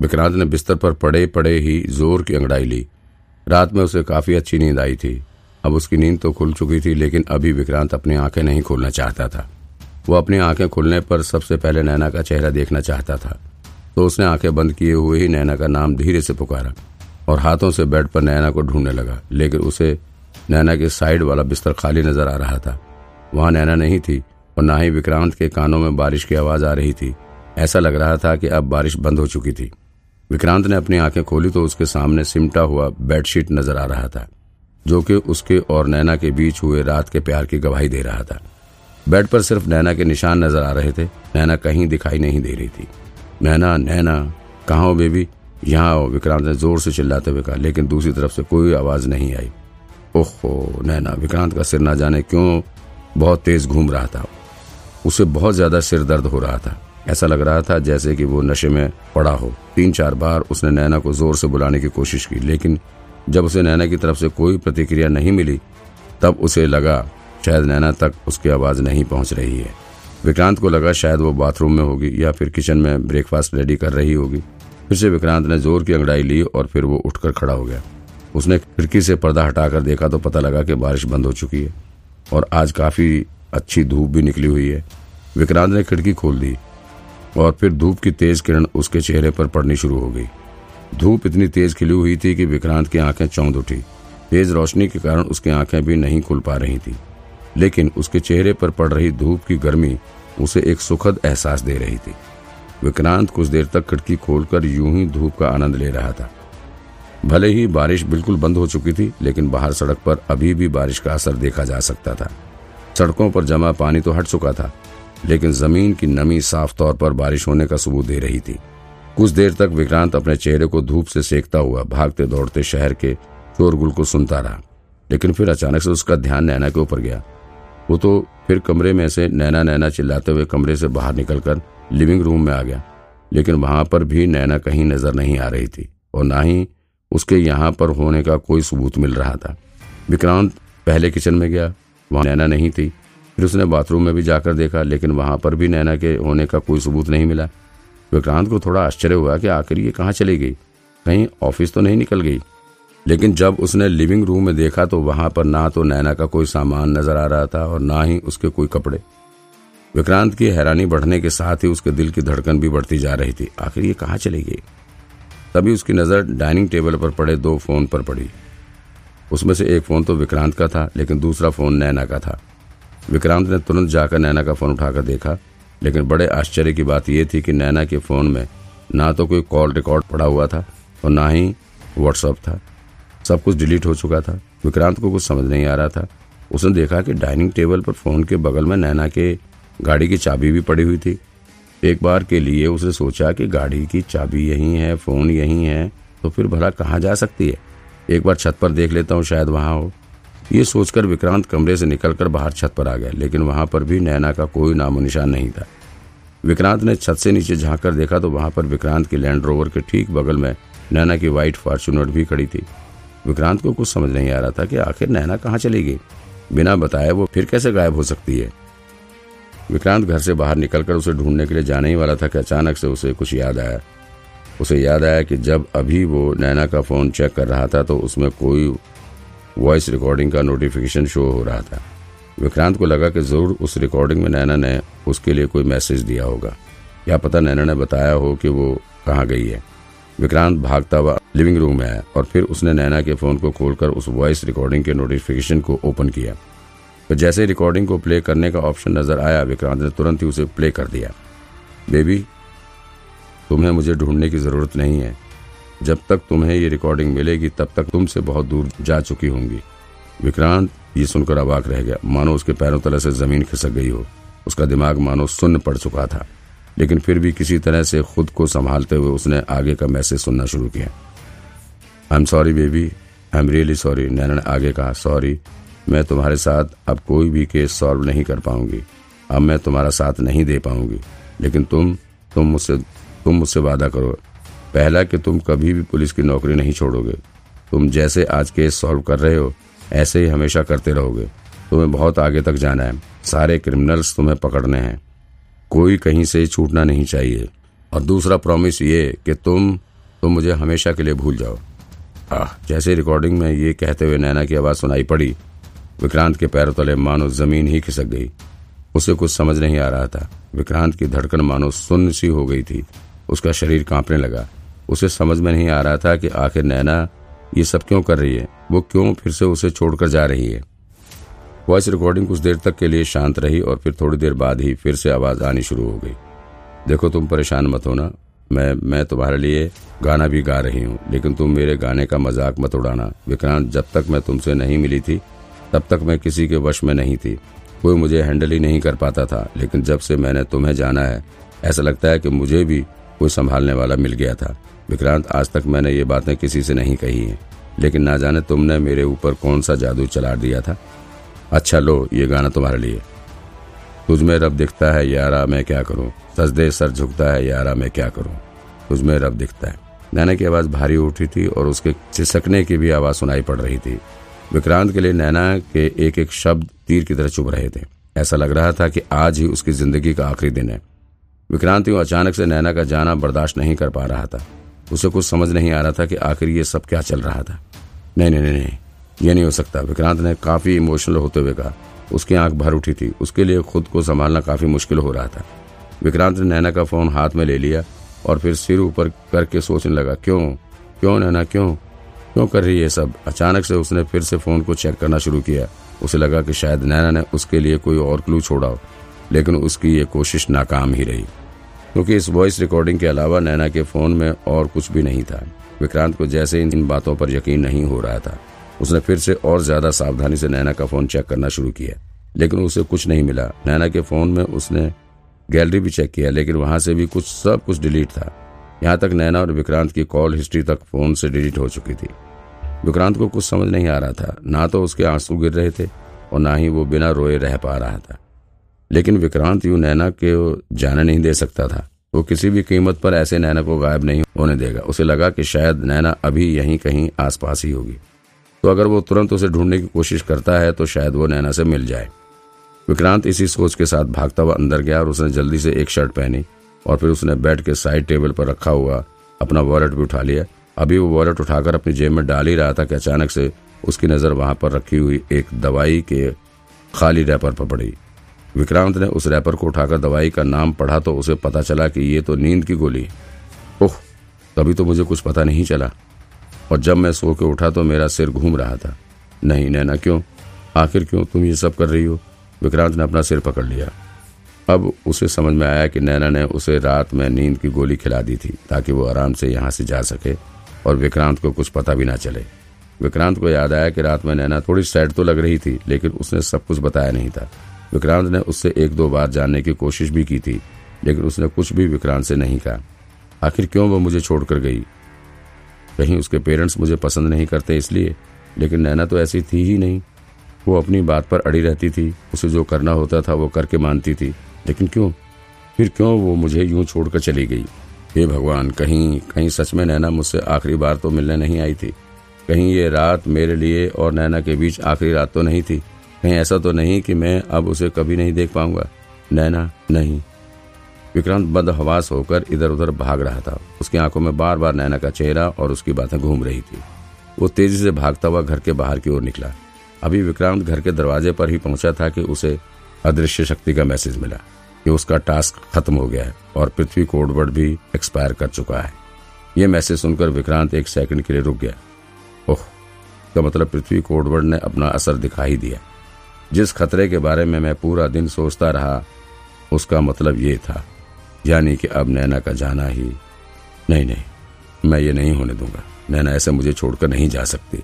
विक्रांत ने बिस्तर पर पड़े पड़े ही ज़ोर की अंगड़ाई ली। रात में उसे काफ़ी अच्छी नींद आई थी। अब उसकी नींद तो खुल चुकी थी, लेकिन अभी विक्रांत अपनी आँखें नहीं खोलना चाहता था। वो अपनी आँखें खुलने पर सबसे पहले नैना का चेहरा देखना चाहता था। तो उसने आँखें बंद किए हुए ही नैना का नाम धीरे से पुकारा और हाथों से बेड पर नैना को ढूँढने लगा। लेकिन उसे नैना के साइड वाला बिस्तर खाली नज़र आ रहा था। वहाँ नैना नहीं थी और ना ही विक्रांत के कानों में बारिश की आवाज़ आ रही थी। ऐसा लग रहा था कि अब बारिश बंद हो चुकी थी। विक्रांत ने अपनी आँखें खोली तो उसके सामने सिमटा हुआ बेडशीट नज़र आ रहा था, जो कि उसके और नैना के बीच हुए रात के प्यार की गवाही दे रहा था। बेड पर सिर्फ़ नैना के निशान नज़र आ रहे थे, नैना कहीं दिखाई नहीं दे रही थी। नैना नैना, कहा हो बेबी? यहाँ हो विक्रांत ने ज़ोर से चिल्लाते हुए कहा, लेकिन दूसरी तरफ़ से कोई आवाज़ नहीं आई। ओहो, नैना, विक्रांत का सिर ना जाने क्यों बहुत तेज घूम रहा था। उसे बहुत ज़्यादा सिर दर्द हो रहा था। ऐसा लग रहा था जैसे कि वो नशे में पड़ा हो। तीन चार बार उसने नैना को ज़ोर से बुलाने की कोशिश की, लेकिन जब उसे नैना की तरफ़ से कोई प्रतिक्रिया नहीं मिली, तब उसे लगा शायद नैना तक उसकी आवाज़ नहीं पहुँच रही है। विक्रांत को लगा शायद वो बाथरूम में होगी या फिर किचन में ब्रेकफास्ट रेडी कर रही होगी। फिर से विक्रांत ने ज़ोर की अंगड़ाई ली और फिर वो उठकर खड़ा हो गया। उसने खिड़की से पर्दा हटाकर देखा तो पता लगा कि बारिश बंद हो चुकी है और आज काफ़ी अच्छी धूप भी निकली हुई है। विक्रांत ने खिड़की खोल दी और फिर धूप की तेज किरण उसके चेहरे पर पड़नी शुरू हो गई। धूप इतनी तेज खिली हुई थी कि विक्रांत की आँखें चौंध उठी। तेज रोशनी के कारण उसकी आँखें भी नहीं खुल पा रही थी। लेकिन उसके चेहरे पर पड़ रही धूप की गर्मी उसे एक सुखद एहसास दे रही थी। विक्रांत कुछ देर तक खिड़की खोलकर यूँ ही धूप का आनंद ले रहा था। भले ही बारिश बिल्कुल बंद हो चुकी थी, लेकिन बाहर सड़क पर अभी भी बारिश का असर देखा जा सकता था। सड़कों पर जमा पानी तो हट चुका था लेकिन ज़मीन की नमी साफ़ तौर पर बारिश होने का सबूत दे रही थी। कुछ देर तक विक्रांत अपने चेहरे को धूप से सेकता हुआ भागते दौड़ते शहर के शोरगुल को सुनता रहा, लेकिन फिर अचानक से उसका ध्यान नैना के ऊपर गया। वो तो फिर कमरे में से नैना नैना चिल्लाते हुए कमरे से बाहर निकलकर लिविंग रूम में आ गया, लेकिन वहाँ पर भी नैना कहीं नज़र नहीं आ रही थी और ना ही उसके यहाँ पर होने का कोई सबूत मिल रहा था। विक्रांत पहले किचन में गया, वहाँ नैना नहीं थी। फिर उसने बाथरूम में भी जाकर देखा, लेकिन वहाँ पर भी नैना के होने का कोई सबूत नहीं मिला। विक्रांत को थोड़ा आश्चर्य हुआ कि आखिर ये कहाँ चली गई? कहीं ऑफ़िस तो नहीं निकल गई? लेकिन जब उसने लिविंग रूम में देखा तो वहाँ पर ना तो नैना का कोई सामान नज़र आ रहा था और ना ही उसके कोई कपड़े। विक्रांत की हैरानी बढ़ने के साथ ही उसके दिल की धड़कन भी बढ़ती जा रही थी। आखिर ये कहाँ चली गई? तभी उसकी नज़र डाइनिंग टेबल पर पड़े दो फ़ोन पर पड़ी। उसमें से एक फ़ोन तो विक्रांत का था, लेकिन दूसरा फ़ोन नैना का था। विक्रांत ने तुरंत जाकर नैना का फ़ोन उठाकर देखा, लेकिन बड़े आश्चर्य की बात यह थी कि नैना के फ़ोन में ना तो कोई कॉल रिकॉर्ड पड़ा हुआ था और ना ही व्हाट्सअप था। सब कुछ डिलीट हो चुका था। विक्रांत को कुछ समझ नहीं आ रहा था। उसने देखा कि डाइनिंग टेबल पर फ़ोन के बगल में नैना के गाड़ी की चाबी भी पड़ी हुई थी। एक बार के लिए उसने सोचा कि गाड़ी की चाबी यहीं है, फ़ोन यहीं है तो फिर भला कहाँ जा सकती है? एक बार छत पर देख लेता हूँ शायद वहाँ हो। ये सोचकर विक्रांत कमरे से निकलकर बाहर छत पर आ गया, लेकिन वहाँ पर भी नैना का कोई नामो निशान नहीं था। विक्रांत ने छत से नीचे झाँक कर देखा तो वहाँ पर विक्रांत की लैंड रोवर के ठीक बगल में नैना की व्हाइट फॉर्चुनर भी खड़ी थी। विक्रांत को कुछ समझ नहीं आ रहा था कि आखिर नैना कहाँ चली गई? बिना बताए वो फिर कैसे गायब हो सकती है? विक्रांत घर से बाहर निकलकर उसे ढूँढने के लिए जाने ही वाला था कि अचानक से उसे कुछ याद आया। उसे याद आया कि जब अभी वो नैना का फ़ोन चेक कर रहा था तो उसमें कोई वॉइस रिकॉर्डिंग का नोटिफिकेशन शो हो रहा था। विक्रांत को लगा कि ज़रूर उस रिकॉर्डिंग में नैना ने उसके लिए कोई मैसेज दिया होगा। या पता नैना ने बताया हो कि वो कहाँ गई है। विक्रांत भागता हुआ लिविंग रूम में आया और फिर उसने नैना के फ़ोन को खोलकर उस वॉइस रिकॉर्डिंग के नोटिफिकेशन को ओपन किया। तो जैसे रिकॉर्डिंग को प्ले करने का ऑप्शन नज़र आया, विक्रांत ने तुरंत ही उसे प्ले कर दिया। बेबी तुम्हें मुझे ढूँढने की ज़रूरत नहीं है। जब तक तुम्हें ये रिकॉर्डिंग मिलेगी, तब तक तुमसे बहुत दूर जा चुकी होंगी। विक्रांत, ये सुनकर अबाक रह गया। मानो उसके पैरों तले से ज़मीन खिसक गई हो। उसका दिमाग मानो सुन्न पड़ चुका था। लेकिन फिर भी किसी तरह से खुद को संभालते हुए उसने आगे का मैसेज सुनना शुरू किया। I am sorry baby I am really sorry Naina ने आगे कहा सॉरी मैं तुम्हारे साथ अब कोई भी केस सॉल्व नहीं कर पाऊँगी। अब मैं तुम्हारा साथ नहीं दे पाऊँगी। लेकिन तुम तुम मुझसे तुम मुझसे वादा करो। पहला कि तुम कभी भी पुलिस की नौकरी नहीं छोड़ोगे। तुम जैसे आज केस सॉल्व कर रहे हो, ऐसे ही हमेशा करते रहोगे। तुम्हें बहुत आगे तक जाना है। सारे क्रिमिनल्स तुम्हें पकड़ने हैं। कोई कहीं से छूटना नहीं चाहिए। और दूसरा प्रॉमिस ये कि तुम तुम मुझे हमेशा के लिए भूल जाओ। आह, जैसे रिकॉर्डिंग में ये कहते हुए नैना की आवाज़ सुनाई पड़ी, विक्रांत के पैरों तले मानो ज़मीन ही खिसक गई। उसे कुछ समझ नहीं आ रहा था। विक्रांत की धड़कन मानो सुन्न सी हो गई थी। उसका शरीर कांपने लगा। उसे समझ में नहीं आ रहा था कि आखिर नैना ये सब क्यों कर रही है। वो क्यों फिर से उसे छोड़कर जा रही है? वॉइस रिकॉर्डिंग कुछ देर तक के लिए शांत रही और फिर थोड़ी देर बाद ही फिर से आवाज़ आनी शुरू हो गई। देखो तुम परेशान मत होना। मैं मैं तुम्हारे लिए गाना भी गा रही हूँ, लेकिन तुम मेरे गाने का मज़ाक मत उड़ाना। विक्रांत, जब तक मैं तुमसे नहीं मिली थी, तब तक मैं किसी के वश में नहीं थी। कोई मुझे हैंडल ही नहीं कर पाता था, लेकिन जब से मैंने तुम्हें जाना है, ऐसा लगता है कि मुझे भी कोई संभालने वाला मिल गया था। विक्रांत, आज तक मैंने ये बातें किसी से नहीं कही हैं। लेकिन ना जाने तुमने मेरे ऊपर कौन सा जादू चला दिया था। अच्छा लो, ये गाना तुम्हारे लिए। तुझमें रब दिखता है, यारा, मैं क्या करूँ? सजदे सर झुकता है, यारा, मैं क्या करूँ? तुझमें रब दिखता है। नैना की आवाज़ भारी उठी थी और उसके चिसकने की भी आवाज़ सुनाई पड़ रही थी। विक्रांत के लिए नैना के एक एक शब्द तीर की तरह चुभ रहे थे। ऐसा लग रहा था कि आज ही उसकी ज़िंदगी का आखिरी दिन है। विक्रांत यूँ अचानक से नैना का जाना बर्दाश्त नहीं कर पा रहा था। उसे कुछ समझ नहीं आ रहा था कि आखिर ये सब क्या चल रहा था। नहीं नहीं नहीं नहीं, ये नहीं हो सकता। विक्रांत ने काफ़ी इमोशनल होते हुए कहा। उसकी आँख भर उठी थी। उसके लिए खुद को संभालना काफ़ी मुश्किल हो रहा था। विक्रांत ने नैना का फ़ोन हाथ में ले लिया और फिर सिर ऊपर करके सोचने लगा, क्यों? क्यों नैना? क्यों? क्यों कर रही है सब? अचानक से उसने फिर से फ़ोन को चेक करना शुरू किया। उसे लगा कि शायद नैना ने उसके लिए कोई और क्लू छोड़ा हो, लेकिन उसकी ये कोशिश नाकाम ही रही। क्योंकि इस वॉइस रिकॉर्डिंग के अलावा नैना के फ़ोन में और कुछ भी नहीं था। विक्रांत को जैसे इन बातों पर यकीन नहीं हो रहा था, उसने फिर से और ज़्यादा सावधानी से नैना का फ़ोन चेक करना शुरू किया, लेकिन उसे कुछ नहीं मिला। नैना के फ़ोन में उसने गैलरी भी चेक किया, लेकिन वहाँ से भी कुछ, सब कुछ डिलीट था। यहाँ तक नैना और विक्रांत की कॉल हिस्ट्री तक फ़ोन से डिलीट हो चुकी थी। विक्रांत को कुछ समझ नहीं आ रहा था। ना तो उसके आँसू गिर रहे थे और ना ही वो बिना रोए रह पा रहा था। लेकिन विक्रांत यू नैना के जाने नहीं दे सकता था। वो किसी भी कीमत पर ऐसे नैना को गायब नहीं होने देगा। उसे लगा कि शायद नैना अभी यहीं कहीं आसपास ही होगी। तो अगर वो तुरंत उसे ढूँढने की कोशिश करता है तो शायद वो नैना से मिल जाए। विक्रांत इसी सोच के साथ भागता हुआ अंदर गया और उसने जल्दी से एक शर्ट पहनी और फिर उसने बेड के साइड टेबल पर रखा हुआ अपना वॉलेट भी उठा लिया। अभी वो वॉलेट उठाकर अपनी जेब में डाल ही रहा था कि अचानक से उसकी नज़र वहाँ पर रखी हुई एक दवाई के खाली रैपर पर पड़ी। विक्रांत ने उस रैपर को उठाकर दवाई का नाम पढ़ा तो उसे पता चला कि ये तो नींद की गोली। ओह, तभी तो मुझे कुछ पता नहीं चला। और जब मैं सो के उठा तो मेरा सिर घूम रहा था। नहीं, नैना, क्यों? आखिर क्यों तुम ये सब कर रही हो? विक्रांत ने अपना सिर पकड़ लिया। अब उसे समझ में आया कि नैना ने उसे रात में नींद की गोली खिला दी थी, ताकि वो आराम से यहाँ से जा सके और विक्रांत को कुछ पता भी ना चले। विक्रांत को याद आया कि रात में नैना थोड़ी सैड तो लग रही थी, लेकिन उसने सब कुछ बताया नहीं था। विक्रांत ने उससे एक दो बार जानने की कोशिश भी की थी, लेकिन उसने कुछ भी विक्रांत से नहीं कहा। आखिर क्यों वो मुझे छोड़कर गई? कहीं उसके पेरेंट्स मुझे पसंद नहीं करते इसलिए, लेकिन नैना तो ऐसी थी ही नहीं। वो अपनी बात पर अड़ी रहती थी, उसे जो करना होता था वो करके मानती थी, लेकिन क्यों? फिर क्यों वो मुझे यूँ छोड़कर चली गई? हे भगवान, कहीं कहीं सच में नैना मुझसे आखिरी बार तो मिलने नहीं आई थी? कहीं ये रात मेरे लिए और नैना के बीच आखिरी रात तो नहीं थी? कहीं ऐसा तो नहीं कि मैं अब उसे कभी नहीं देख पाऊँगा। नैना, नहीं। विक्रांत बदहवास होकर इधर उधर भाग रहा था। उसकी आँखों में बार बार नैना का चेहरा और उसकी बातें घूम रही थी। वो तेज़ी से भागता हुआ घर के बाहर की ओर निकला। अभी विक्रांत घर के दरवाजे पर ही पहुँचा था कि उसे अदृश्य शक्ति का मैसेज मिला कि उसका टास्क खत्म हो गया है और पृथ्वी कोडवर्ड भी एक्सपायर कर चुका है। ये मैसेज सुनकर विक्रांत एक सेकंड के लिए रुक गया। ओह का मतलब पृथ्वी कोडवर्ड ने अपना असर दिखा ही दिया? जिस खतरे के बारे में मैं पूरा दिन सोचता रहा, उसका मतलब ये था, यानी कि अब नैना का जाना ही, नहीं नहीं, मैं ये नहीं होने दूँगा। नैना ऐसे मुझे छोड़कर नहीं जा सकती।